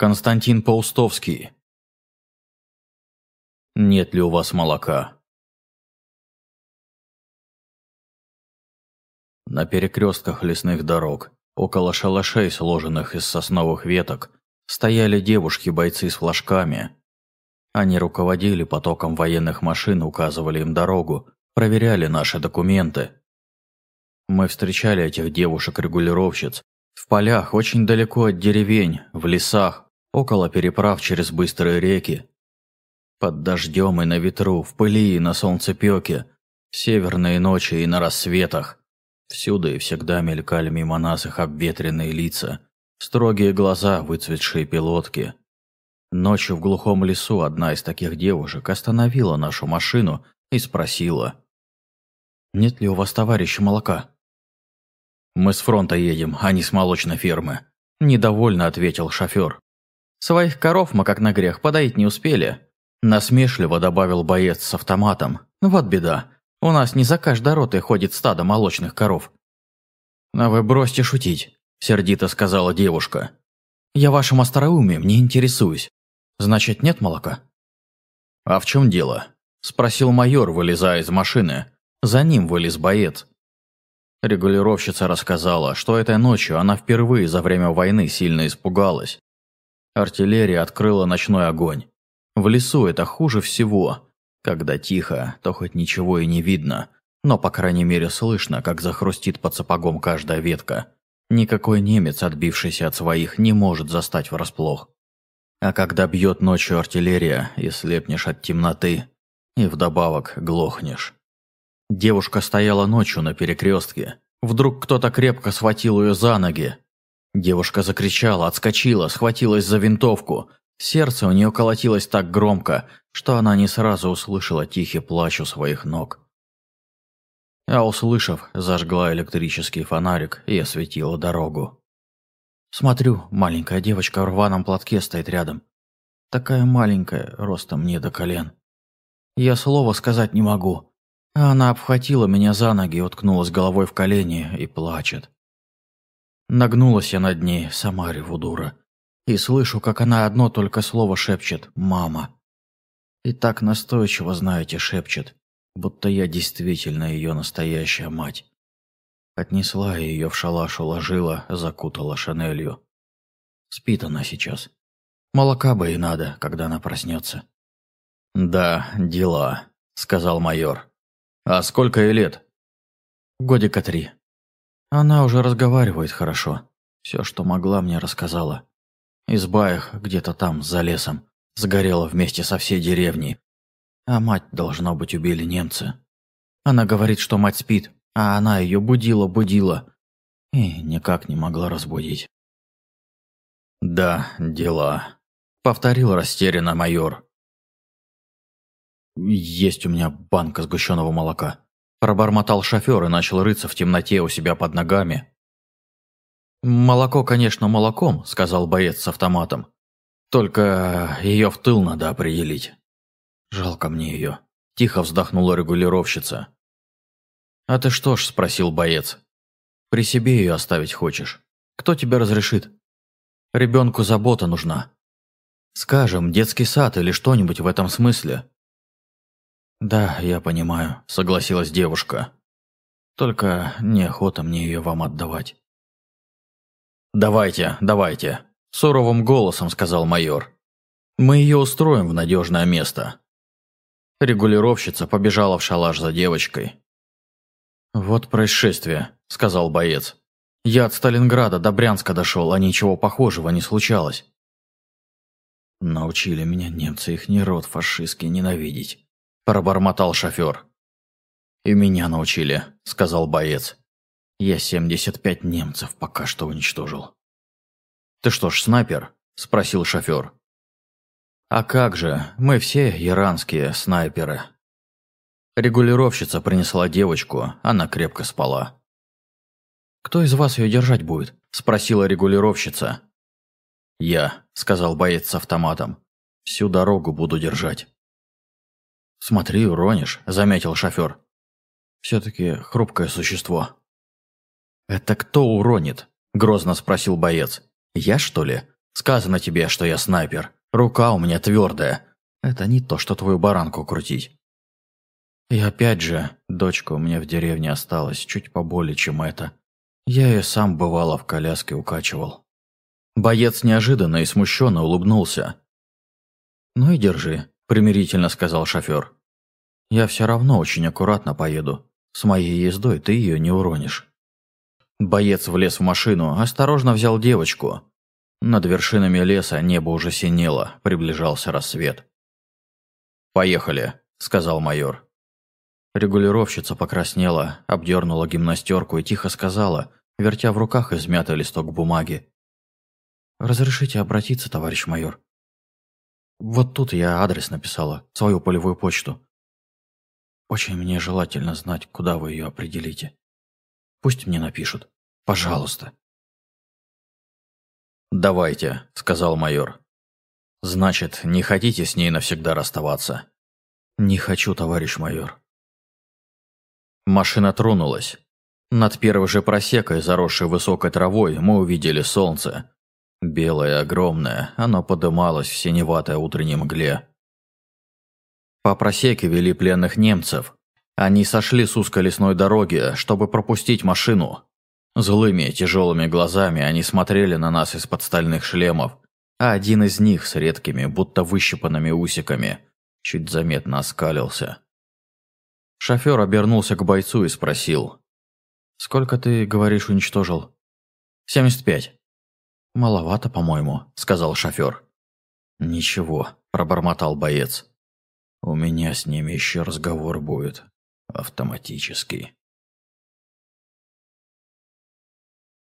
Константин Паустовский. Нет ли у вас молока? На перекрестках лесных дорог, около шалашей, сложенных из сосновых веток, стояли девушки-бойцы с флажками. Они руководили потоком военных машин, указывали им дорогу, проверяли наши документы. Мы встречали этих девушек-регулировщиц в полях, очень далеко от деревень, в лесах, около переправ через быстрые реки. Под дождем и на ветру, в пыли и на солнцепёке, в северные ночи и на рассветах. Всюду и всегда мелькали мимо нас их обветренные лица, строгие глаза, выцветшие пилотки. Ночью в глухом лесу одна из таких девушек остановила нашу машину и спросила. «Нет ли у вас, товарища, молока?» «Мы с фронта едем, а не с молочной фермы», – недовольно ответил шофер. Своих коров мы, как на грех, подоить не успели. Насмешливо добавил боец с автоматом. Вот беда. У нас не за каждой ротой ходит стадо молочных коров. А вы бросьте шутить, сердито сказала девушка. Я вашим остроумием не интересуюсь. Значит, нет молока? А в чем дело? Спросил майор, вылезая из машины. За ним вылез боец. Регулировщица рассказала, что этой ночью она впервые за время войны сильно испугалась. Артиллерия открыла ночной огонь. В лесу это хуже всего. Когда тихо, то хоть ничего и не видно, но по крайней мере слышно, как захрустит под сапогом каждая ветка. Никакой немец, отбившийся от своих, не может застать врасплох. А когда бьет ночью артиллерия, и слепнешь от темноты, и вдобавок глохнешь. Девушка стояла ночью на перекрестке. Вдруг кто-то крепко схватил ее за ноги, Девушка закричала, отскочила, схватилась за винтовку. Сердце у нее колотилось так громко, что она не сразу услышала тихий плач у своих ног. А услышав, зажгла электрический фонарик и осветила дорогу. Смотрю, маленькая девочка в рваном платке стоит рядом. Такая маленькая, ростом не до колен. Я слова сказать не могу. Она обхватила меня за ноги, уткнулась головой в колени и плачет. Нагнулась я над ней, сама реву дура. И слышу, как она одно только слово шепчет «мама». И так настойчиво, знаете, шепчет, будто я действительно ее настоящая мать. Отнесла ее в шалаш, уложила, закутала шинелью. Спит она сейчас. Молока бы и надо, когда она проснется. «Да, дела», — сказал майор. «А сколько ей лет?» «Годика три». Она уже разговаривает хорошо. Все, что могла, мне рассказала. Изба их где-то там, за лесом, сгорела вместе со всей деревней. А мать, должно быть, убили немцы. Она говорит, что мать спит, а она ее будила-будила. И никак не могла разбудить. «Да, дела», — повторил растерянно майор. «Есть у меня банка сгущенного молока», Пробормотал шофер и начал рыться в темноте у себя под ногами. «Молоко, конечно, молоком», – сказал боец с автоматом. «Только ее в тыл надо определить». «Жалко мне ее», – тихо вздохнула регулировщица. «А ты что ж?» – спросил боец. «При себе ее оставить хочешь? Кто тебе разрешит? Ребенку забота нужна. Скажем, детский сад или что-нибудь в этом смысле. «Да, я понимаю», – согласилась девушка. «Только неохота мне ее вам отдавать». «Давайте, давайте», – суровым голосом сказал майор. «Мы ее устроим в надежное место». Регулировщица побежала в шалаш за девочкой. «Вот происшествие», – сказал боец. «Я от Сталинграда до Брянска дошел, а ничего похожего не случалось». Научили меня немцы их не род фашистский ненавидеть пробормотал шофер. «И меня научили», — сказал боец. «Я 75 немцев пока что уничтожил». «Ты что ж, снайпер?» — спросил шофер. «А как же, мы все иранские снайперы». Регулировщица принесла девочку, она крепко спала. «Кто из вас ее держать будет?» – спросила регулировщица. «Я», – сказал боец с автоматом. «Всю дорогу буду держать». «Смотри, уронишь», – заметил шофер. «Все-таки хрупкое существо». «Это кто уронит?» – грозно спросил боец. «Я, что ли?» – Сказано тебе, что я снайпер. Рука у меня твердая. Это не то, что твою баранку крутить. И опять же, дочка у меня в деревне осталась чуть поболее, чем это. Я ее сам бывало в коляске укачивал. Боец неожиданно и смущенно улыбнулся. «Ну и держи», – примирительно сказал шофер. «Я все равно очень аккуратно поеду. С моей ездой ты ее не уронишь». Боец влез в машину, осторожно взял девочку. Над вершинами леса небо уже синело, приближался рассвет. «Поехали», – сказал майор. Регулировщица покраснела, обдернула гимнастерку и тихо сказала, вертя в руках измятый листок бумаги. «Разрешите обратиться, товарищ майор?» «Вот тут я адрес написала, свою полевую почту. Очень мне желательно знать, куда вы ее определите. Пусть мне напишут. Пожалуйста». «Давайте», — сказал майор. «Значит, не хотите с ней навсегда расставаться?» «Не хочу, товарищ майор». Машина тронулась. Над первой же просекой, заросшей высокой травой, мы увидели солнце. Белое, огромное, оно подымалось в синеватой утренней мгле. По просеке вели пленных немцев. Они сошли с узкой лесной дороги, чтобы пропустить машину. Злыми, тяжелыми глазами они смотрели на нас из-под стальных шлемов, а один из них с редкими, будто выщипанными усиками, чуть заметно оскалился. Шофер обернулся к бойцу и спросил. «Сколько ты, говоришь, уничтожил?» «Семьдесят пять». «Маловато, по-моему», – сказал шофер. «Ничего», – пробормотал боец. «У меня с ними еще разговор будет. Автоматический».